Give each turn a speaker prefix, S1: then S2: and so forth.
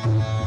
S1: Mm-hmm.